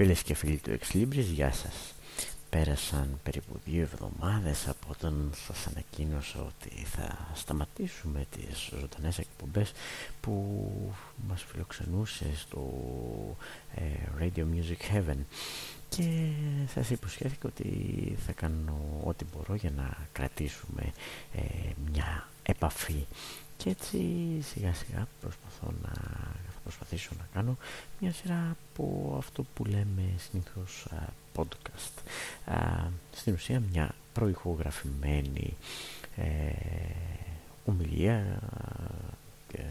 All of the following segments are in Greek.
Φίλες και φίλοι του Εξλίμπρης, γεια σας. Πέρασαν περίπου δύο εβδομάδες από όταν σας ανακοίνωσα ότι θα σταματήσουμε τις ζωντανές εκπομπές που μας φιλοξενούσε στο ε, Radio Music Heaven και σας υποσχέθηκα ότι θα κάνω ό,τι μπορώ για να κρατήσουμε ε, μια επαφή και έτσι σιγά σιγά προσπαθώ να προσπαθήσω να κάνω μια σειρά από αυτό που λέμε συνήθως podcast. στην ουσία μια προηχογραφημένη ε, ομιλία ε,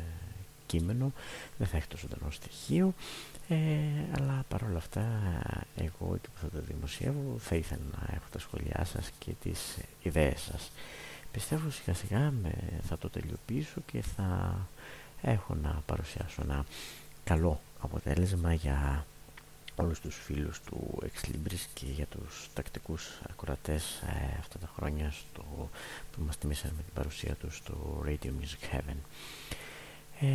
κείμενο, δεν θα έχει το ζωντανό στοιχείο ε, αλλά παρόλα αυτά εγώ και που θα το δημοσιεύω θα ήθελα να έχω τα σχόλιά σας και τις ιδέες σας. Πιστεύω σιγά σιγά με, θα το τελειοποιήσω και θα έχω να παρουσιάσω ένα καλό αποτέλεσμα για όλους τους φίλους του Ex και για τους τακτικούς ακροατές ε, αυτά τα χρόνια στο, που μας τιμήσαν με την παρουσία τους στο Radio Music Heaven. Ε,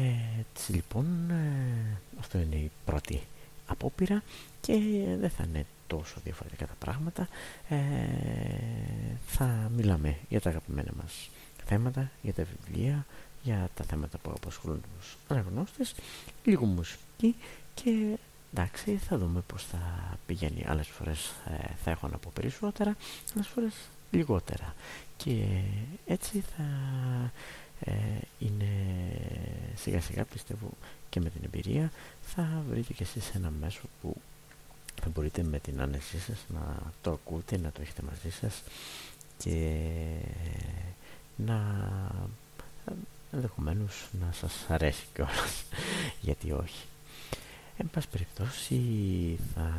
έτσι λοιπόν ε, αυτό είναι η πρώτη απόπειρα και δεν θα είναι τόσο διαφορετικά τα πράγματα ε, θα μιλάμε για τα αγαπημένα μας θέματα, για τα βιβλία για τα θέματα που απασχολούν τους αναγνώστες λίγο μουσική και εντάξει θα δούμε πως θα πηγαίνει. Άλλες φορές ε, θα έχω να πω περισσότερα άλλες φορές λιγότερα. Και έτσι θα ε, είναι σιγά σιγά πιστεύω και με την εμπειρία θα βρείτε και εσείς ένα μέσο που θα μπορείτε με την άνεσή σας να το ακούτε, να το έχετε μαζί σας και να ενδεχομένως να σας αρέσει κιόλας γιατί όχι. Εν πάση περιπτώσει θα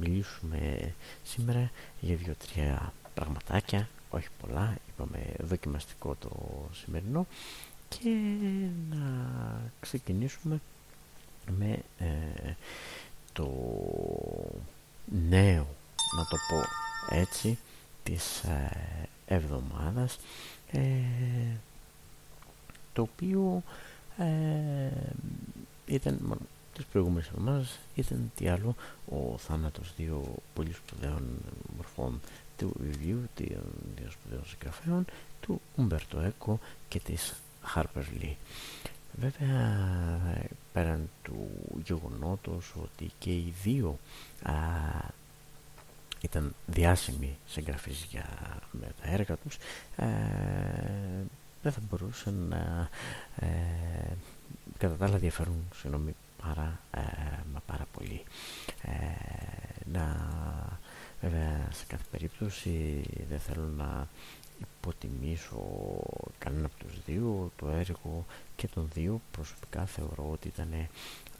μιλήσουμε σήμερα για δύο-τρία πραγματάκια όχι πολλά, είπαμε δοκιμαστικό το σημερινό και να ξεκινήσουμε με ε, το νέο, να το πω έτσι, της ε, εβδομάδας. Ε, το οποίο ε, ήταν μόνο τις προηγούμενες εβδομάδες ήταν τι άλλο ο θάνατος δύο πολύ σπουδαίων μορφών του βιβλίου δύο σπουδαίων συγγραφέων του Ουμπέρτο Έκο και της Harper Lee. Βέβαια πέραν του γεγονότος ότι και οι δύο α, ήταν διάσημοι συγγραφείς για με τα έργα τους ε, δεν θα μπορούσαν να ε, κατά τα άλλα διαφέρουν συγγνώμη πάρα, ε, μα πάρα πολύ. Ε, να βέβαια σε κάθε περίπτωση δεν θέλω να υποτιμήσω κανένα από τους δύο το έργο και των δύο. Προσωπικά θεωρώ ότι ήταν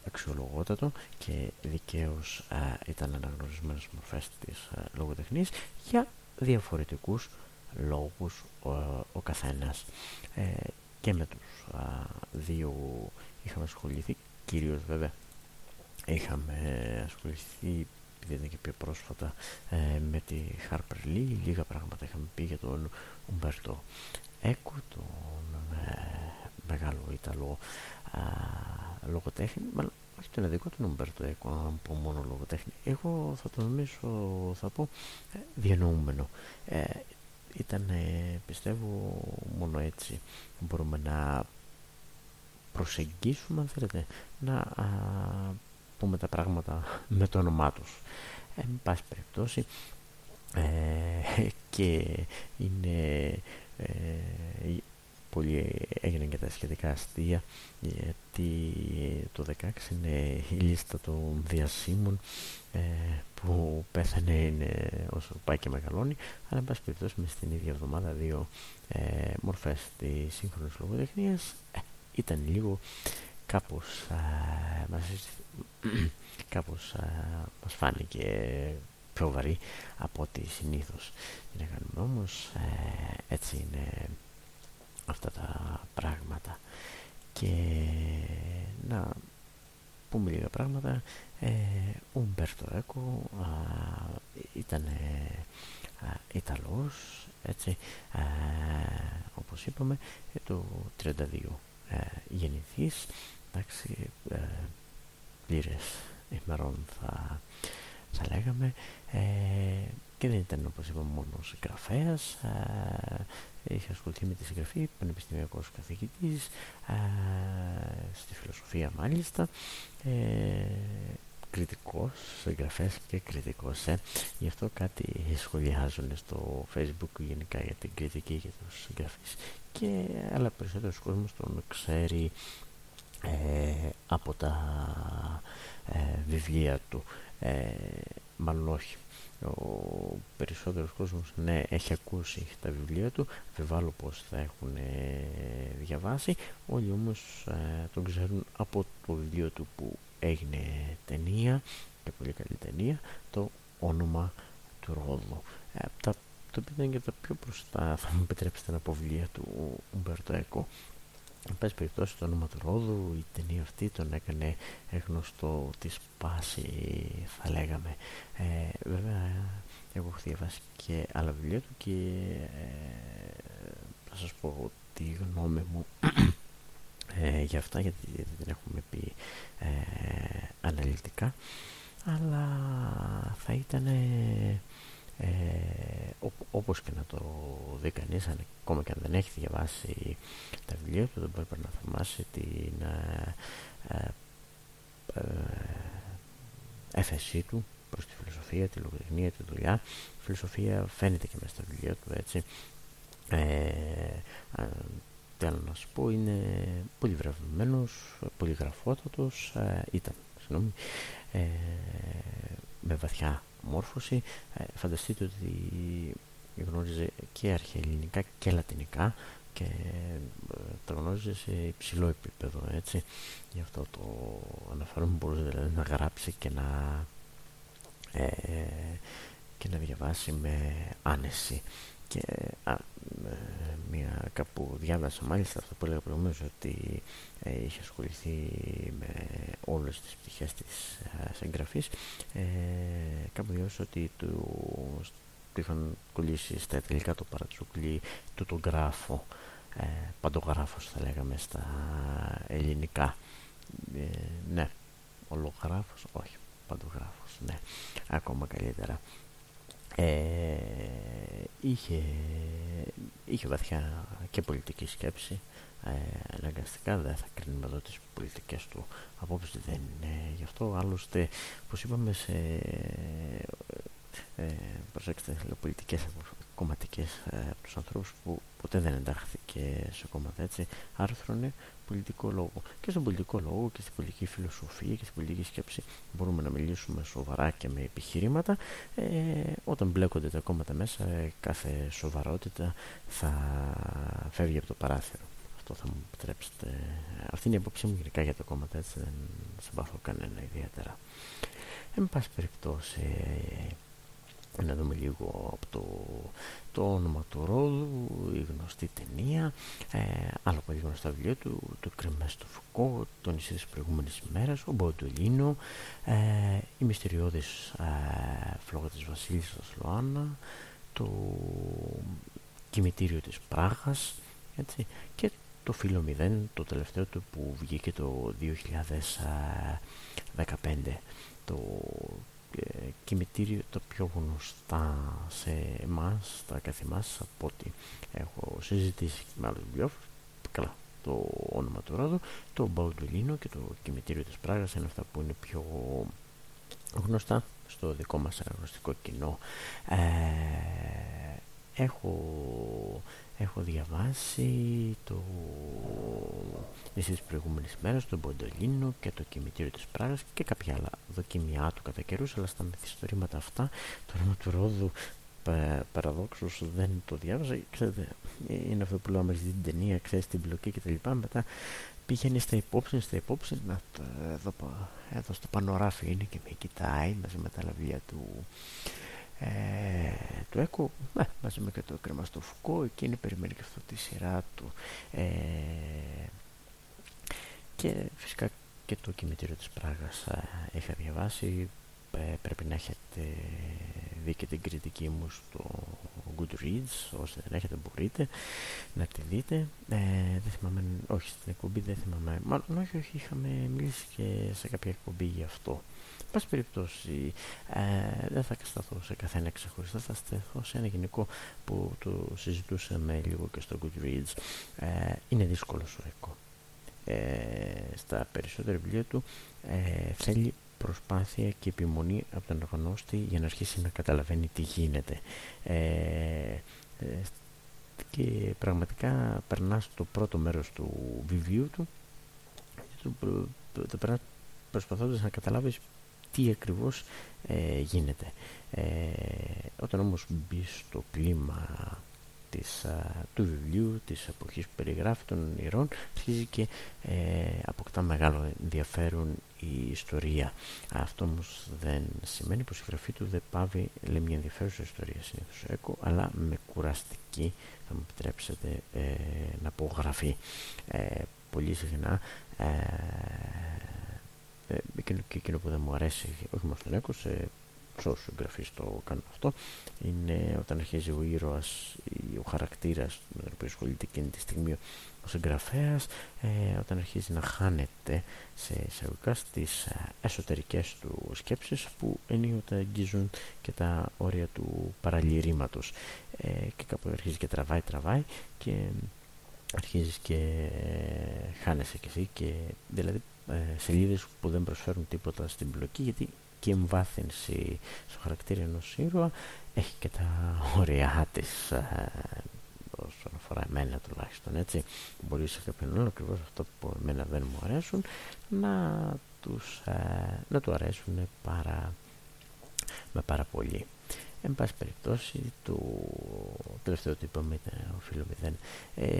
αξιολογότατο και δικαίως α, ήταν αναγνωρισμένες μορφές της α, λογοτεχνίας για διαφορετικούς λόγους ο, ο καθένας. Ε, και με τους δύο είχαμε ασχοληθεί κυρίως βέβαια είχαμε ασχοληθεί επειδή ήταν και πιο πρόσφατα ε, με τη Harper Lee λίγα πράγματα είχαμε πει για τον Ομπέρτο Έκο τον ε, μεγάλο Ιταλό λογοτέχνη μάλλον όχι τον δικό του Ομπέρτο Έκο αν πω μόνο λογοτέχνη. Εγώ θα το νομίζω θα πω ε, διανοούμενο. Ε, ήταν πιστεύω μόνο έτσι μπορούμε να προσεγγίσουμε αν θέλετε να α, πούμε τα πράγματα με το όνομά τους. Εν πάση περιπτώσει ε, και είναι ε, πολύ έγιναν και τα σχετικά αστεία γιατί το 16 είναι η λίστα των διασύμων ε, που πέθανε είναι όσο πάει και μεγαλώνει αλλά εν πάση περιπτώσει μες στην ίδια εβδομάδα δύο ε, μορφές της σύγχρονης λογοτεχνίας ε, ήταν λίγο κάπως ε, μας, κάπως ε, μας φάνηκε πιο βαρύ από ό,τι συνήθως είναι κάνουμε. Όμως έτσι είναι αυτά τα πράγματα. Και να πούμε λίγα πράγματα. Ε, ο Μπέρτο Έκο ήταν Ιταλός έτσι α, όπως είπαμε ε, το 32 ε, γεννηθής εντάξει ε, πλήρες ημερών θα, θα λέγαμε. Ε, και δεν ήταν όπως είπαμε μόνος συγγραφέας. Ε, είχε ασχοληθεί με τη συγγραφή πανεπιστημιακός καθηγητής στη φιλοσοφία μάλιστα. Ε, κριτικός συγγραφές και κριτικός ε. γι' αυτό κάτι σχολιάζουν στο facebook γενικά για την κριτική και τους συγγραφείς. Και αλλά περισσότερος κόσμος τον ξέρει ε, από τα ε, βιβλία του. Ε, μάλλον όχι ο περισσότερος κόσμος ναι έχει ακούσει τα βιβλία του. Βάλω πως θα έχουν διαβάσει. Όλοι όμως τον ξέρουν από το βιβλίο του που έγινε ταινία και πολύ καλή ταινία το όνομα του Ρόδου. Τα, το οποίο ήταν και τα πιο μπροστά θα μου επιτρέψετε να πω βιβλία του Ομπέρτο Έκο Εν πάση περιπτώσει το όνομα του Ρόδου, η ταινία αυτή τον έκανε γνωστό της σπάση θα λέγαμε. Ε, βέβαια εγώ έχω διαβάσει και άλλα βιβλία του και ε, θα σας πω τη γνώμη μου ε, για αυτά γιατί δεν έχουμε πει ε, αναλυτικά αλλά θα ήταν ε, όπως και να το δει κανείς ακόμα και αν δεν έχει διαβάσει τα βιβλία του δεν πρέπει να θυμάσει την ε, ε, ε, έφεσή του προς τη φιλοσοφία, τη λογοτεχνία, τη δουλειά. Η φιλοσοφία φαίνεται και μέσα στα βιβλία του έτσι. Ε, θέλω να σου πω είναι πολύ βραβευμένος πολύ γραφότατος ε, ήταν συγγνώμη, ε, με βαθιά μόρφωση. Ε, φανταστείτε ότι γνώριζε και αρχαία ελληνικά και λατινικά και ε, τα γνώριζε σε υψηλό επίπεδο έτσι. Γι' αυτό το αναφέρομαι μπορούσε δηλαδή να γράψει και να ε, και να διαβάσει με άνεση και α, μια κάπου διάβασα μάλιστα αυτό που έλεγα προηγουμένως ότι ε, είχε ασχοληθεί με όλες τις πτυχές της ε, συγγραφής ε, κάπου διάβασα ότι του, του είχαν κολλήσει στα τελικά το παρατσούκλι του τον γράφο ε, παντογράφος θα λέγαμε στα ελληνικά. Ε, ναι ολογράφος όχι παντογράφος ναι ακόμα καλύτερα. Ε, είχε, είχε βαθιά και πολιτική σκέψη. Ε, αναγκαστικά δεν θα κρίνουμε εδώ τις πολιτικές του απόψεις. Δεν είναι γι' αυτό άλλωστε όπως είπαμε σε ε, προσέξτε πολιτικές κομματικές ε, από τους ανθρώπους που ποτέ δεν εντάχθηκε σε κόμματα έτσι. Άρθρωνε πολιτικό λόγο. Και στον πολιτικό λόγο και στην πολιτική φιλοσοφία και στην πολιτική σκέψη μπορούμε να μιλήσουμε σοβαρά και με επιχειρήματα. Ε, όταν μπλέκονται τα κόμματα μέσα κάθε σοβαρότητα θα φεύγει από το παράθυρο. Αυτό θα μου επιτρέψετε. Αυτή είναι η απόψη μου γενικά για τα κόμματα έτσι. Δεν συμπαθώ κανένα ιδιαίτερα. Εν πάση περιπτώσει να δούμε λίγο από το, το όνομα του ρόλου, η γνωστή ταινία, ε, άλλα πολύ γνωστά βιβλία του, το κρεμές του Φουκό, το νησί της προηγούμενης ημέρας, ο Μποντολίνο, ε, η μυστηριώδης ε, φλόγα της Βασίλισσας Λοάννα, το κημητήριο της Πράγας, έτσι, και το φίλο 0, το τελευταίο του που βγήκε το 2015. Το κημητήριο τα πιο γνωστά σε εμάς, τα καθημάς από ό,τι έχω συζητήσει με άλλους βιβλιόφους. Καλά το όνομα του Ρόδου το Μπαουντουλίνο και το κημητήριο της Πράγας είναι αυτά που είναι πιο γνωστά στο δικό μας αναγνωστικό κοινό. Ε, έχω έχω διαβάσει το νησί της προηγούμενης μέρας, τον Ποντολίνο και το κημητήριο της Πράγας και κάποια άλλα δοκιμιά του κατά καιρούς, αλλά στα μυθιστορήματα αυτά το όνομα του Ρόδου παραδόξως δεν το διάβαζα. Ξέρετε, είναι αυτό που λέω άμα την ταινία ξέρεις την μπλοκή και τα λοιπά. Μετά πήγαινε στα υπόψη στα υπόψη να το, εδώ, εδώ στο πανοράφι είναι και με κοιτάει μαζί με τα λαβία του ε, το ΕΚΟ ε, μαζί με και το κρεμαστό Φουκό εκείνη περιμένει και αυτό τη σειρά του. Ε, και φυσικά και το κημητήριο της Πράγας ε, είχα διαβάσει. Ε, πρέπει να έχετε δει και την κριτική μου στο Goodreads όσοι δεν έχετε μπορείτε να τη δείτε. Ε, δεν θυμάμαι, όχι στην εκπομπή δεν θυμάμαι. Μάλλον όχι, όχι είχαμε μιλήσει και σε κάποια εκπομπή γι' αυτό πάση περιπτώσει, ε, δεν θα σταθώ σε καθένα ξεχωριστά, θα σταθώ σε ένα γενικό που το συζητούσαμε λίγο και στο Goodreads. Ε, είναι δύσκολο ο ΕΚΟ. Ε, στα περισσότερα βιβλία του ε, θέλει προσπάθεια και επιμονή από τον γνώστη για να αρχίσει να καταλαβαίνει τι γίνεται. Ε, ε και πραγματικά περνάς στο πρώτο μέρος του βιβλίου του το, το, το προσπαθώντας να καταλάβεις τι ακριβώς ε, γίνεται. Ε, όταν όμως μπει στο κλίμα της, του βιβλίου, της εποχής που περιγράφει των ηρών, αρχίζει και ε, αποκτά μεγάλο ενδιαφέρον η ιστορία. Αυτό όμως δεν σημαίνει πως η γραφή του δεν πάβει λέει, μια ενδιαφέρουσα ιστορία συνήθως έκο, αλλά με κουραστική, θα μου επιτρέψετε ε, να πω γραφή. Ε, πολύ συχνά ε, ε, και εκείνο που δεν μου αρέσει όχι μόνο στον Έκο σε όσους εγγραφείς το κάνουν αυτό είναι όταν αρχίζει ο ήρωας ο χαρακτήρας με τον οποίο ασχολείται εκείνη τη στιγμή ο συγγραφέας ε, όταν αρχίζει να χάνεται σε εισαγωγικά στις ε, εσωτερικές του σκέψεις που ενίοτε αγγίζουν και τα όρια του παραλυρήματος. Ε, και κάπου αρχίζει και τραβάει τραβάει και αρχίζεις και χάνεσαι κι εσύ και δηλαδή ε, σελίδες που δεν προσφέρουν τίποτα στην πλοκή γιατί και η εμβάθυνση στο χαρακτήρα ενός ήρωα έχει και τα ωριά της ε, όσον αφορά εμένα τουλάχιστον έτσι. Μπορεί σε κάποιον άλλο ακριβώς αυτό που εμένα δεν μου αρέσουν να, τους, ε, να του αρέσουν πάρα, με πάρα πολύ Εν πάση περιπτώσει, το τελευταίο που είπαμε ήταν ο φίλο μηδέν. Ε,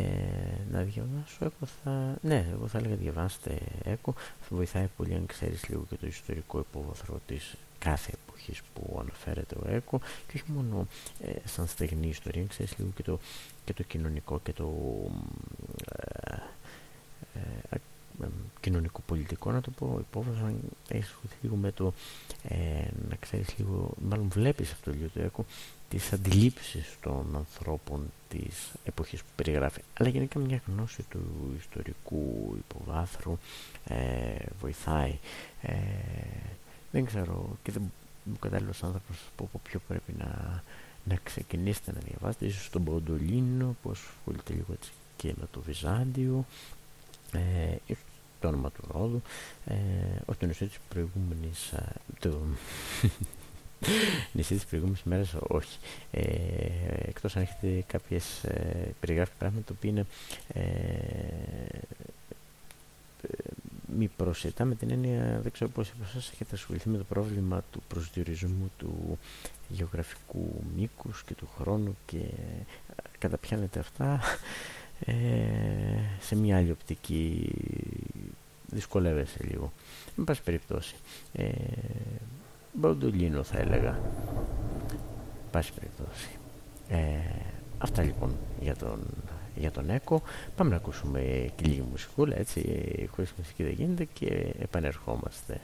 να διαβάσω, εγώ θα... Ναι, εγώ θα έλεγα διαβάστε ΕΚΟ. Θα βοηθάει πολύ αν ξέρεις λίγο και το ιστορικό υπόβαθρο της κάθε εποχής που αναφέρεται ο ΕΚΟ και όχι μόνο ε, σαν στεγνή ιστορία, ξέρεις λίγο και το, και το κοινωνικό και το ε, ε, κοινωνικό-πολιτικό να το πω υπόβαθρο αν έχεις λίγο με το ε, να ξέρεις λίγο μάλλον βλέπεις αυτό το βιβλίο τις αντιλήψεις των ανθρώπων της εποχής που περιγράφει. Αλλά γενικά μια γνώση του ιστορικού υποβάθρου ε, βοηθάει. Ε, δεν ξέρω και δεν είμαι κατάλληλος άνθρωπος που από ποιο πρέπει να, να ξεκινήσετε να διαβάσετε. Ίσως τον Ποντολίνο που ασχολείται λίγο έτσι και με το Βυζάντιο. Ε, το όνομα του ρόδου ε, ως το νησί της προηγούμενης ε, το νησί της προηγούμενης μέρας όχι. Ε, εκτός αν έχετε κάποιες ε, περιγράφει πράγματα το οποίο είναι ε, μη προσιτά με την έννοια δεν ξέρω πώς από εσάς έχετε ασχοληθεί με το πρόβλημα του προσδιορισμού του γεωγραφικού μήκους και του χρόνου και καταπιάνετε αυτά ε, σε μια άλλη οπτική δυσκολεύεσαι λίγο. Με πάση περιπτώσει. Ε, Μποντολίνο θα έλεγα. Πάση περιπτώσει. Ε, αυτά λοιπόν για τον, για τον Έκο. Πάμε να ακούσουμε και λίγη μουσικούλα, έτσι, χωρίς μουσική δεν γίνεται και επανερχόμαστε.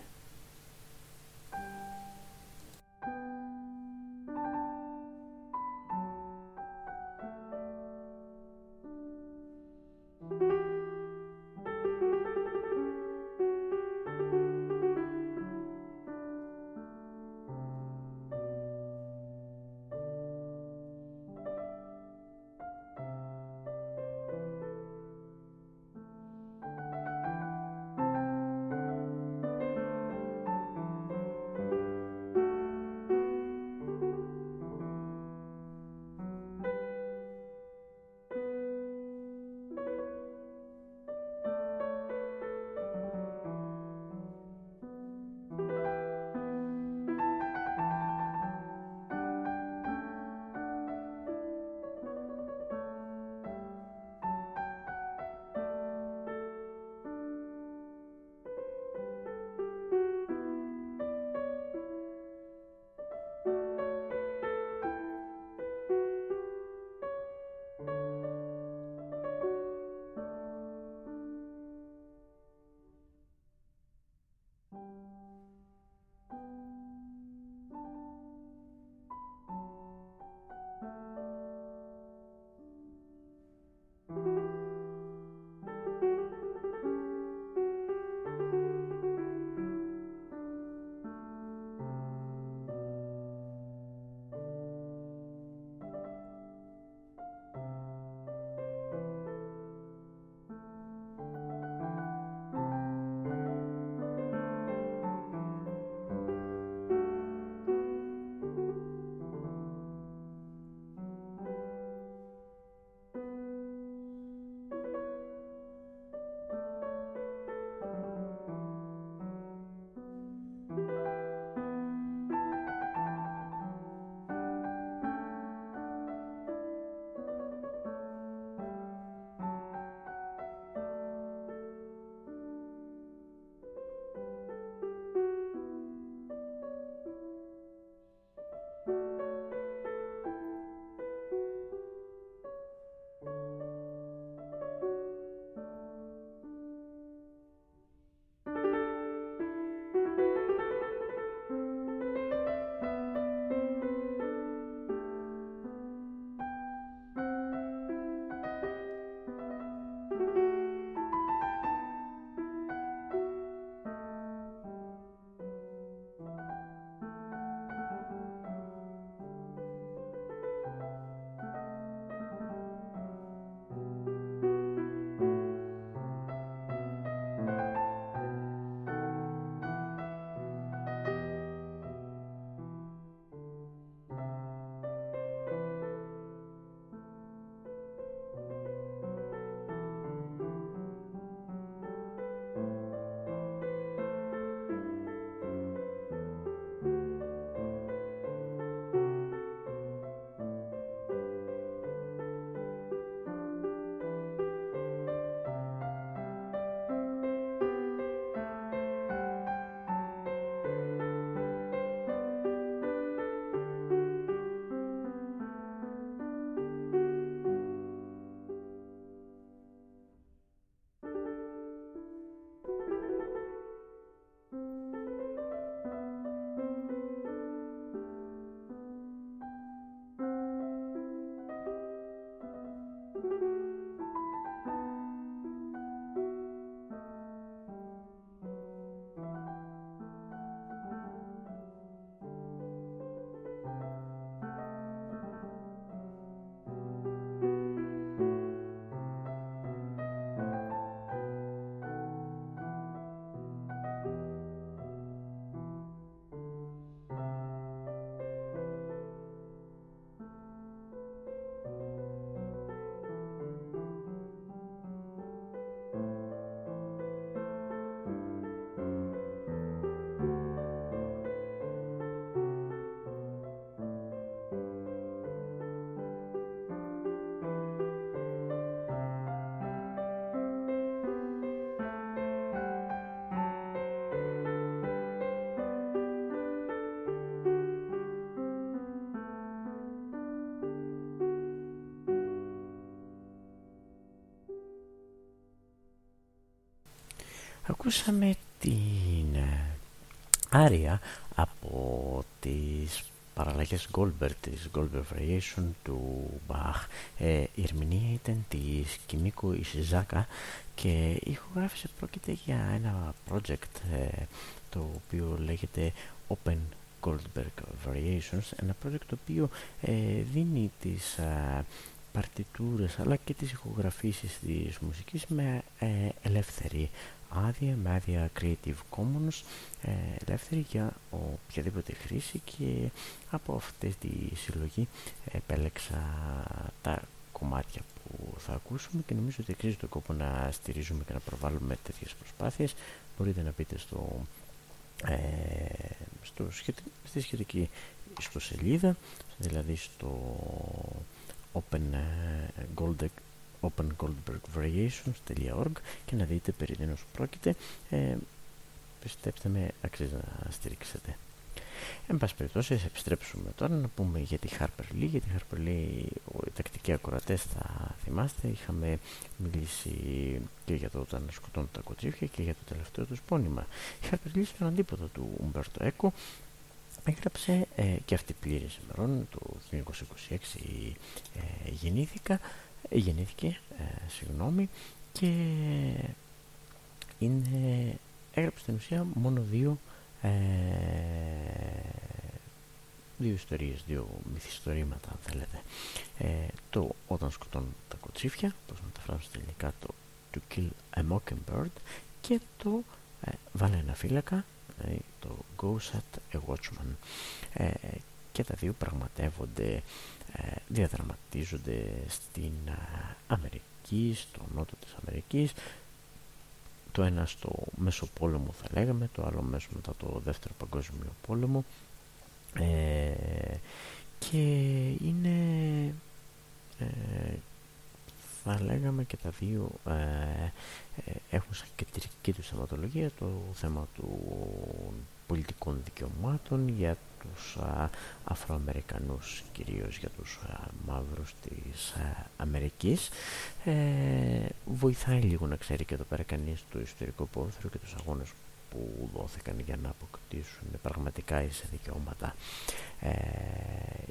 Ακούσαμε την ε, άρια από τις παραλλαγές Goldberg, της Goldberg Variation του Bach. Ε, η ερμηνεία ήταν της Κιμίκου Ισιζάκα και η ηχογράφηση πρόκειται για ένα project ε, το οποίο λέγεται Open Goldberg Variations, ένα project το οποίο δίνει τις παρτιτούρες αλλά και τις ηχογραφήσεις της μουσικής με ελεύθερη άδεια με άδεια Creative Commons ε, ελεύθερη για οποιαδήποτε χρήση και από αυτή τη συλλογή επέλεξα τα κομμάτια που θα ακούσουμε και νομίζω ότι αξίζει το κόπο να στηρίζουμε και να προβάλλουμε τέτοιες προσπάθειες. Μπορείτε να πείτε στο, ε, στο στη σχετική στο σελίδα δηλαδή στο Open ε, Gold opengoldbergvariations.org και να δείτε περί τίνος πρόκειται ε, πιστέψτε με αξίζει να στηρίξετε Εν πάση περιπτώσει, ας επιστρέψουμε τώρα να πούμε για τη Harper Lee. Για τη Harper Lee, οι τακτικοί ακροατές θα θυμάστε, είχαμε μιλήσει και για το όταν σκοτώνουν τα κοτσίφια και για το τελευταίο τους πόνημα. Η Harper Lee στον αντίποδο του Umberto Eco έγραψε ε, και αυτή πλήρης ημερών, το 1926 ε, γεννήθηκα, γεννήθηκε, ε, συγγνώμη, και είναι, έγραψε στην ουσία μόνο δύο, ε, δύο ιστορίες, δύο μυθιστορήματα αν θέλετε. Ε, το «Όταν σκοτώνουν τα κοτσίφια», πώς μεταφράζω στα ελληνικά το «To kill a mockingbird» και το ε, «Βάλε ένα φύλακα», ε, το «Go set a watchman». Ε, και τα δύο πραγματεύονται ε, διαδραματίζονται στην ε, Αμερική, στο νότο της Αμερικής. Το ένα στο Μεσοπόλεμο θα λέγαμε, το άλλο μέσω μετά το δεύτερο παγκόσμιο πόλεμο. Ε, και είναι θα λέγαμε και τα δύο έχουν σαν κεντρική τους θεματολογία το θέμα του πολιτικών δικαιωμάτων για τους Αφροαμερικανούς κυρίως για τους μαύρους της Αμερικής. Ε, βοηθάει λίγο να ξέρει και εδώ πέρα κανείς το ιστορικό πόρθρο και τους αγώνες που δόθηκαν για να αποκτήσουν πραγματικά ίσα δικαιώματα ε,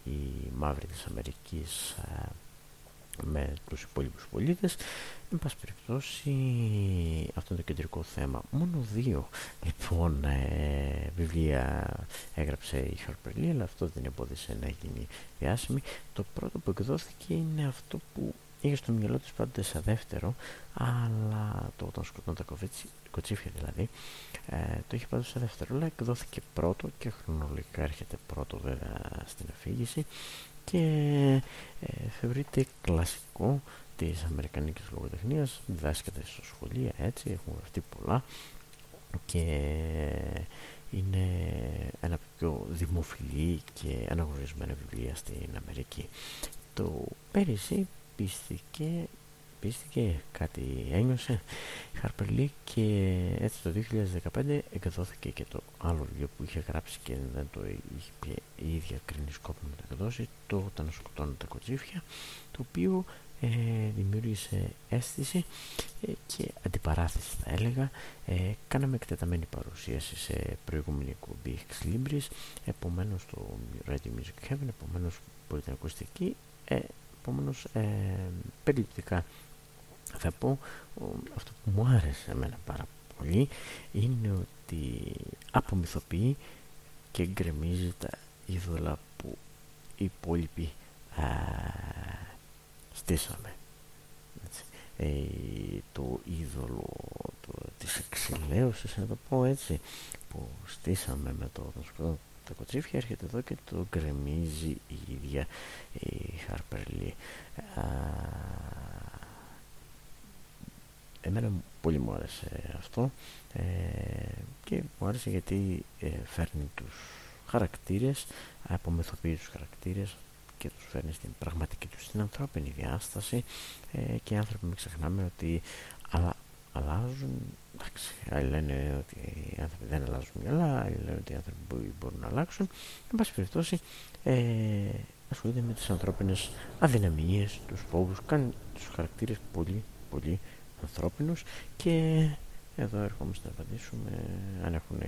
οι μαύροι της Αμερικής ε, με τους υπόλοιπους πολίτες. Εν πάση περιπτώσει αυτό είναι το κεντρικό θέμα. Μόνο δύο λοιπόν ε, βιβλία έγραψε η Χαρπερλή αλλά αυτό δεν εμπόδισε να γίνει διάσημη. Το πρώτο που εκδόθηκε είναι αυτό που είχε στο μυαλό της πάντα σαν δεύτερο αλλά το όταν σκοτώνουν τα κοτσίφια δηλαδή ε, το είχε πάντως σαν δεύτερο. Αλλά εκδόθηκε πρώτο και χρονολογικά έρχεται πρώτο βέβαια στην αφήγηση και ε, θεωρείται κλασικό της Αμερικανικής λογοτεχνίας διδάσκεται στο σχολείο έτσι έχουν γραφτεί πολλά και είναι ένα από πιο δημοφιλή και αναγνωρισμένα βιβλία στην Αμερική. Το πέρυσι πίστηκε πίστηκε, κάτι ένιωσε Χαρπερλή και έτσι το 2015 εκδόθηκε και το άλλο βιβλίο που είχε γράψει και δεν το είχε πει η ίδια κρίνη σκόπου να το εκδώσει το «Όταν σκοτώνουν τα κοτσίφια» το οποίο ε, δημιούργησε αίσθηση ε, και αντιπαράθεση θα έλεγα. Ε, κάναμε εκτεταμένη παρουσίαση σε προηγούμενη εκπομπή Ex Libris επομένως το Radio Music Heaven επομένως μπορείτε να ακούσετε εκεί. Ε, επομένως ε, περιληπτικά θα πω αυτό που μου άρεσε εμένα πάρα πολύ είναι ότι απομυθοποιεί και γκρεμίζει τα είδωλα που οι υπόλοιποι α, στήσαμε έτσι. Ε, το είδωλο το, της εξηλαίωσης να το πω έτσι που στήσαμε με το, το, το κοτσίφια έρχεται εδώ και το γκρεμίζει η ίδια η Χαρπερλή εμένα πολύ μου άρεσε αυτό ε, και μου άρεσε γιατί ε, φέρνει τους χαρακτήρες απομεθοποιεί τους χαρακτήρες και τους φέρνει στην πραγματική τους στην ανθρώπινη διάσταση. Ε, και οι άνθρωποι μην ξεχνάμε ότι αλλά, αλλάζουν εντάξει, άλλοι λένε ότι οι άνθρωποι δεν αλλάζουν μυαλά άλλοι λένε ότι οι άνθρωποι μπορούν να αλλάξουν. Εν πάση περιπτώσει ε, ασχολείται με τις ανθρώπινες αδυναμίες τους φόβους κάνει τους χαρακτήρες πολύ πολύ ανθρώπινους και εδώ ερχόμαστε να απαντήσουμε αν έχουν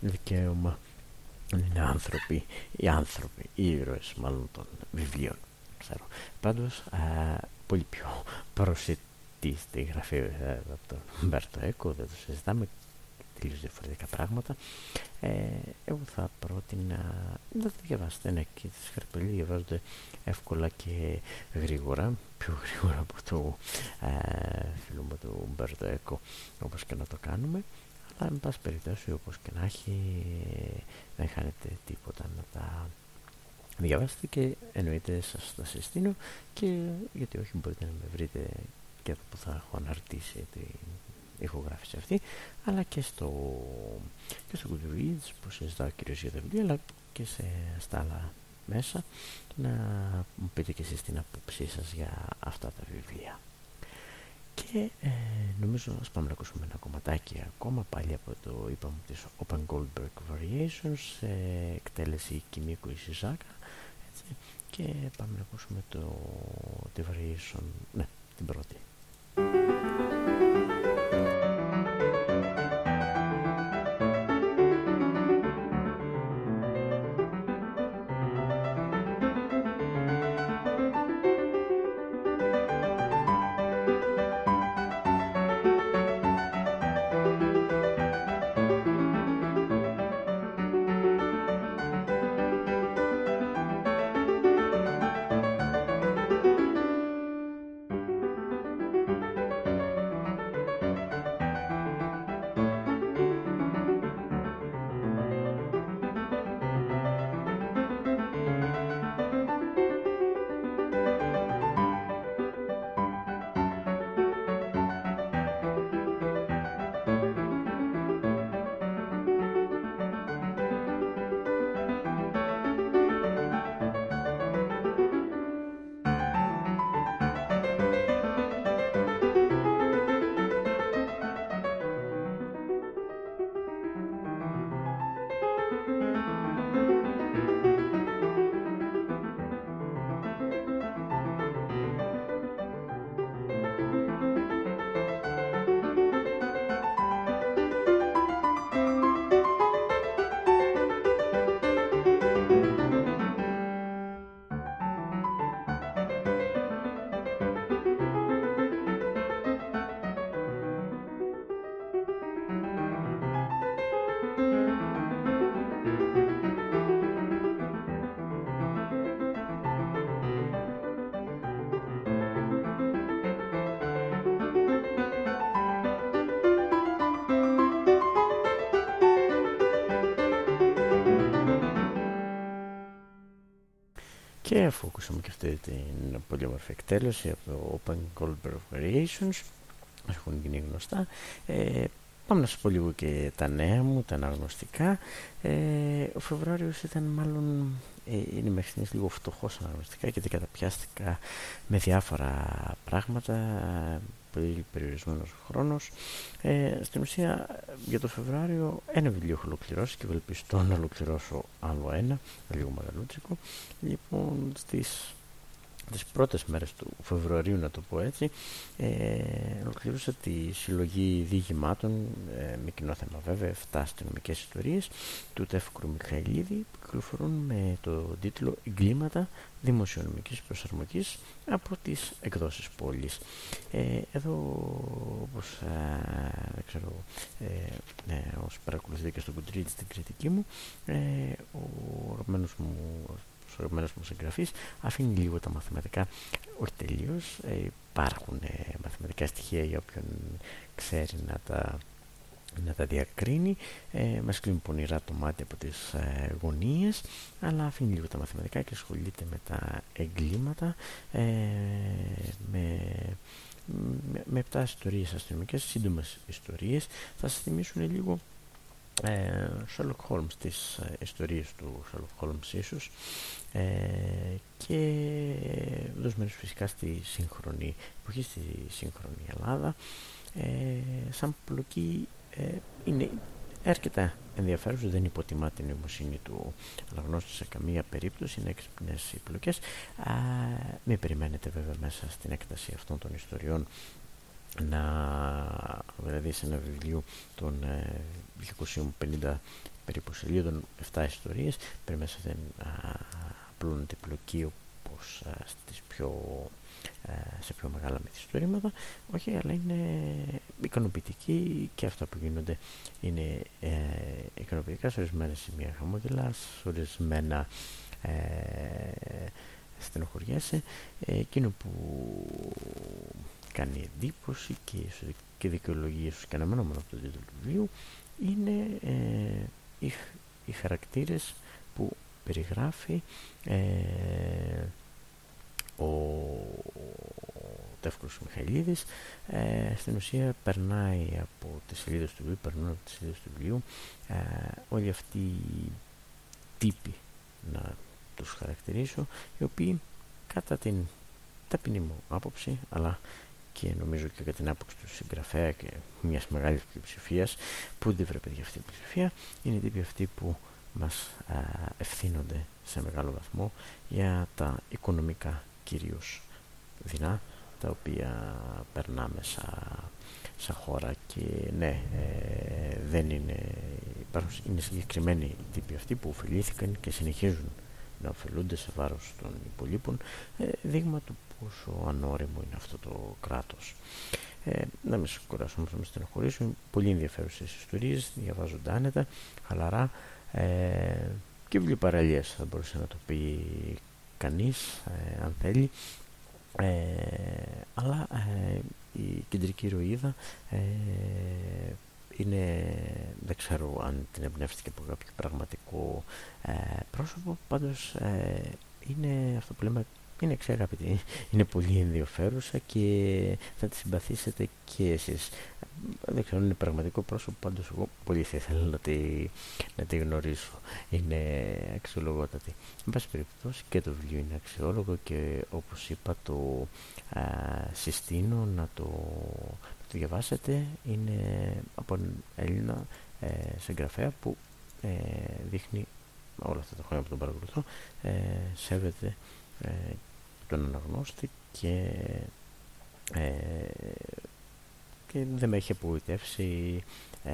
δικαίωμα. Είναι άνθρωποι, οι άνθρωποι, οι ήρωες μάλλον των βιβλίων ξέρω. Πάντως α, πολύ πιο προσιτή στη γραφή ε, από τον Μπέρτο Έκο δεν το συζητάμε τελείως διαφορετικά πράγματα. Ε, εγώ θα πρότεινα να το διαβάσετε ναι, και τις χαρακτηρίες διαβάζονται εύκολα και γρήγορα πιο γρήγορα από το ε, φίλο μου του Μπέρτο Έκο όπως και να το κάνουμε. Αλλά με πάση περιπτώσει όπως και να έχει δεν χάνετε τίποτα να τα διαβάσετε και εννοείται σας τα συστήνω. Και γιατί όχι μπορείτε να με βρείτε και εδώ που θα έχω αναρτήσει την ηχογράφηση αυτή αλλά και στο, και στο Goodreads που συζητάω κυρίως για τα βιβλία αλλά και σε, στα άλλα μέσα να μου πείτε και εσείς την απόψή σας για αυτά τα βιβλία και ε, νομίζω ας πάμε να ακούσουμε ένα κομματάκι ακόμα πάλι από το είπαμε της Open Goldberg Variations ε, εκτέλεση Κιμίκου Ισιζάκα έτσι, και πάμε να ακούσουμε το, τη Variation, ναι, την πρώτη. Και αφού ακούσαμε και αυτή την πολύ όμορφη εκτέλεση από το Open Goldberg Variations έχουν γίνει γνωστά. Ε, πάμε να σας πω λίγο και τα νέα μου, τα αναγνωστικά. Ε, ο Φεβρουάριος ήταν μάλλον ε, είναι μέχρι στιγμής λίγο φτωχός αναγνωστικά γιατί καταπιάστηκα με διάφορα πράγματα πολύ περιορισμένος χρόνος. Ε, στην ουσία για το Φεβράριο ένα βιβλίο έχω ολοκληρώσει και ευελπιστώ να ολοκληρώσω άλλο ένα λίγο μεγαλούτσικο. Λοιπόν στις τις πρώτες μέρες του Φεβρουαρίου να το πω έτσι ε, ολοκληρώσα τη συλλογή διηγημάτων ε, με κοινό θέμα βέβαια 7 αστυνομικές ιστορίες του Τεύκρου Μιχαηλίδη που κυκλοφορούν με το τίτλο «Εγκλήματα δημοσιονομικής προσαρμογής» από τις εκδόσεις πόλης ε, εδώ όπως ε, ξέρω ε, ε, όσοι παρακολουθείτε και στο κουτρί στην κριτική μου ε, ο αγαπημένος μου αγαπημένος μου συγγραφής αφήνει λίγο τα μαθηματικά όχι τελείως. Ε, υπάρχουν ε, μαθηματικά στοιχεία για όποιον ξέρει να τα να τα διακρίνει. Ε, μας κλείνει πονηρά το μάτι από τις ε, γωνίες αλλά αφήνει λίγο τα μαθηματικά και ασχολείται με τα εγκλήματα ε, με, με, με 7 ιστορίες αστυνομικές σύντομες ιστορίες. Θα σας θυμίσουν λίγο ε, Sherlock Holmes τις ε, ιστορίες του Sherlock Holmes ίσως. Ε, και δοσμένους φυσικά στη σύγχρονη εποχή στη σύγχρονη Ελλάδα. Ε, σαν πλοκή ε, είναι αρκετά ενδιαφέρουσα δεν υποτιμά την νοημοσύνη του αναγνώστη σε καμία περίπτωση είναι έξυπνες οι πλοκές. Μην περιμένετε βέβαια μέσα στην έκταση αυτών των ιστοριών να δηλαδή σε ένα βιβλίο των 250 περίπου σελίδων 7 ιστορίες. Πρέπει μέσα δεν απλώνεται πλοκή όπως στις πιο, σε πιο μεγάλα μυθιστορήματα. Όχι αλλά είναι ικανοποιητική και αυτά που γίνονται είναι ε, ικανοποιητικά σε ορισμένα σημεία χαμόγελας σε ορισμένα ε, στενοχωριέσαι ε, εκείνο που κάνει εντύπωση και, και δικαιολογεί ίσως και αναμενόμενο από το τίτλο του βιβλίου είναι ε, οι, οι χαρακτήρες που περιγράφει ε, ο Τεύκρος Μιχαηλίδης ε, στην ουσία περνάει από τις σελίδες του βιβλίου περνούν από τις σελίδες του βιβλίου ε, όλοι αυτοί οι τύποι να τους χαρακτηρίσω οι οποίοι κατά την ταπεινή μου άποψη αλλά και νομίζω και για την άποψη του συγγραφέα και μιας μεγάλης πλειοψηφίας που δεν βρέπει για αυτή την πλειοψηφία είναι οι τύποι αυτοί που μας α, ευθύνονται σε μεγάλο βαθμό για τα οικονομικά κυρίως δεινά τα οποία περνάμε σαν, χώρα και ναι ε, δεν είναι υπάρχουν, είναι συγκεκριμένοι τύποι αυτοί που ωφελήθηκαν και συνεχίζουν να ωφελούνται σε βάρος των υπολείπων ε, δείγμα του πόσο ανώριμο είναι αυτό το κράτος. Ε, να μην σας κουράσω όμως να με στενοχωρήσω. Πολύ ενδιαφέρουσες ιστορίες, διαβάζονται άνετα, χαλαρά ε, και βιβλιοπαραλίες θα μπορούσε να το πει κανείς ε, αν θέλει. Ε, αλλά ε, η κεντρική ηρωίδα ε, είναι, δεν ξέρω αν την εμπνεύστηκε από κάποιο πραγματικό πρόσωπο, πάντως είναι αυτό που λέμε είναι ξεγαπητή, είναι πολύ ενδιαφέρουσα και θα τη συμπαθήσετε και εσείς. Δεν ξέρω αν είναι πραγματικό πρόσωπο, πάντως εγώ πολύ θα ήθελα να τη, να τη γνωρίσω. Είναι αξιολογότατη. Εν πάση περιπτώσει και το βιβλίο είναι αξιόλογο και όπως είπα το α, συστήνω να το, να το διαβάσετε. Είναι από έναν Έλληνα ε, συγγραφέα που ε, δείχνει όλα αυτά τα χρόνια που τον παρακολουθώ ε, σέβεται ε, τον αναγνώστη και, ε, και δεν με έχει απογοητεύσει ε,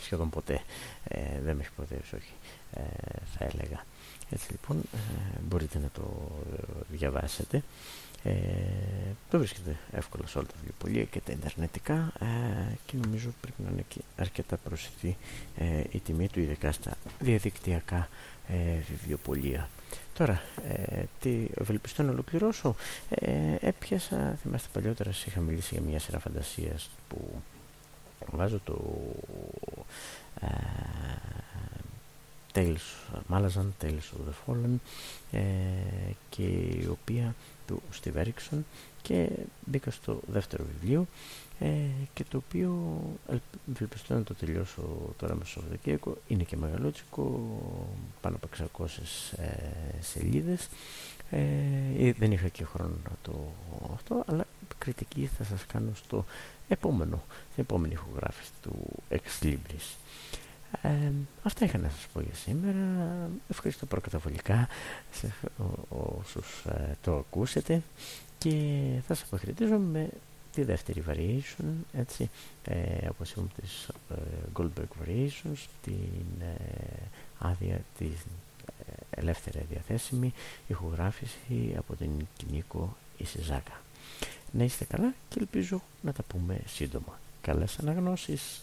σχεδόν ποτέ. Ε, δεν με έχει απογοητεύσει, όχι, ε, θα έλεγα. Έτσι λοιπόν μπορείτε να το διαβάσετε. Ε, το βρίσκεται εύκολα σε όλα τα βιβλιοπολία και τα ιντερνετικά και νομίζω πρέπει να είναι και αρκετά προσιτή η τιμή του ειδικά στα διαδικτυακά βιβλιοπολία. Τώρα, ε, τι ευελπιστώ να ολοκληρώσω. Ε, έπιασα, θυμάστε παλιότερα, σας είχα μιλήσει για μια σειρά φαντασίας που βάζω το ε, Tales, Malazan Tales of the Fallen ε, και η οποία του Steve Erickson και μπήκα στο δεύτερο βιβλίο ε, και το οποίο ελπιστώ να το τελειώσω τώρα με Σαββατοκύριακο είναι και μεγαλότσικο πάνω από 600 ε, σελίδες. Ε, δεν είχα και χρόνο να το αυτό αλλά κριτική θα σας κάνω στο επόμενο στην επόμενη ηχογράφηση του Ex Libris. Ε, αυτά είχα να σας πω για σήμερα. Ευχαριστώ προκαταβολικά σε όσους ε, το ακούσετε και θα σας αποχαιρετήσω με τη δεύτερη variation έτσι ε, όπως είπαμε τις ε, Goldberg variations την ε, άδεια της ε, ελεύθερη διαθέσιμη ηχογράφηση από την Κινίκο Ισιζάκα. Να είστε καλά και ελπίζω να τα πούμε σύντομα. Καλές αναγνώσεις